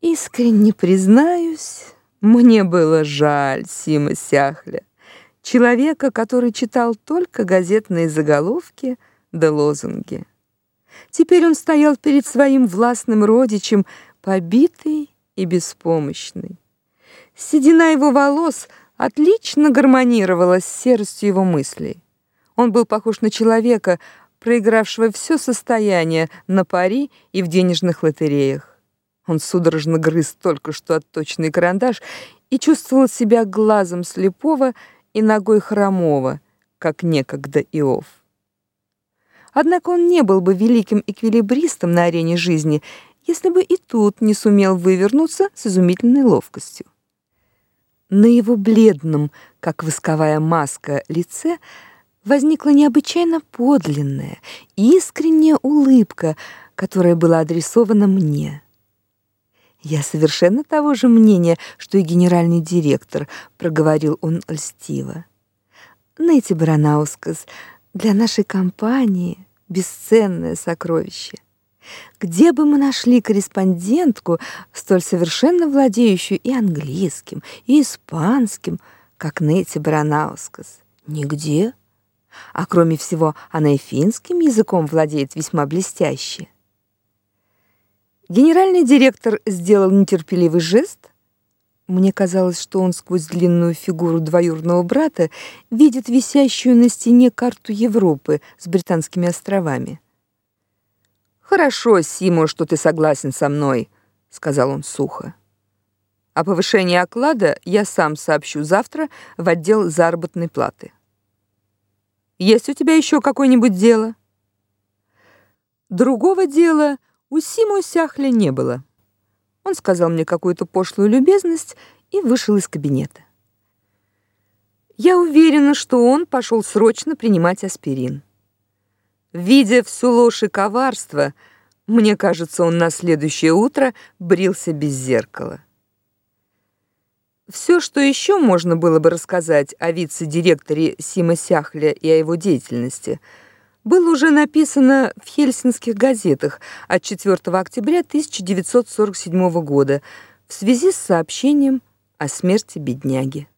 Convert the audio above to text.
Искренне признаюсь, мне было жаль Сима Сяхля, человека, который читал только газетные заголовки да лозунги. Теперь он стоял перед своим властным родичем, побитый и беспомощный. Седина его волос отлично гармонировала с серостью его мыслей. Он был похож на человека, проигравшего все состояние на пари и в денежных лотереях. Он судорожно грыз только что отточенный карандаш и чувствовал себя глазом слепого и ногой хромого, как некогда Иов. Однако он не был бы великим эквилибристом на арене жизни, если бы и тут не сумел вывернуться с изумительной ловкостью. На его бледном, как восковая маска, лице возникла необычайно подлинная, искренняя улыбка, которая была адресована мне. Я совершенно того же мнения, что и генеральный директор, проговорил он льстиво. Нэти Баранаускас для нашей компании бесценное сокровище. Где бы мы нашли корреспондентку, столь совершенно владеющую и английским, и испанским, как Нэти Баранаускас? Нигде. А кроме всего, она и финским языком владеет весьма блестяще. Генеральный директор сделал нетерпеливый жест. Мне казалось, что он сквозь длинную фигуру двоюродного брата видит висящую на стене карту Европы с британскими островами. Хорошо, Симо, что ты согласен со мной, сказал он сухо. О повышении оклада я сам сообщу завтра в отдел заработной платы. Есть у тебя еще какое-нибудь дело? Другого дела у Симо Сяхля не было. Он сказал мне какую-то пошлую любезность и вышел из кабинета. Я уверена, что он пошел срочно принимать аспирин. Видя всю ложь и коварство, мне кажется, он на следующее утро брился без зеркала. Все, что еще можно было бы рассказать о вице-директоре Сима Сяхля и о его деятельности – было уже написано в хельсинских газетах от 4 октября 1947 года в связи с сообщением о смерти бедняги.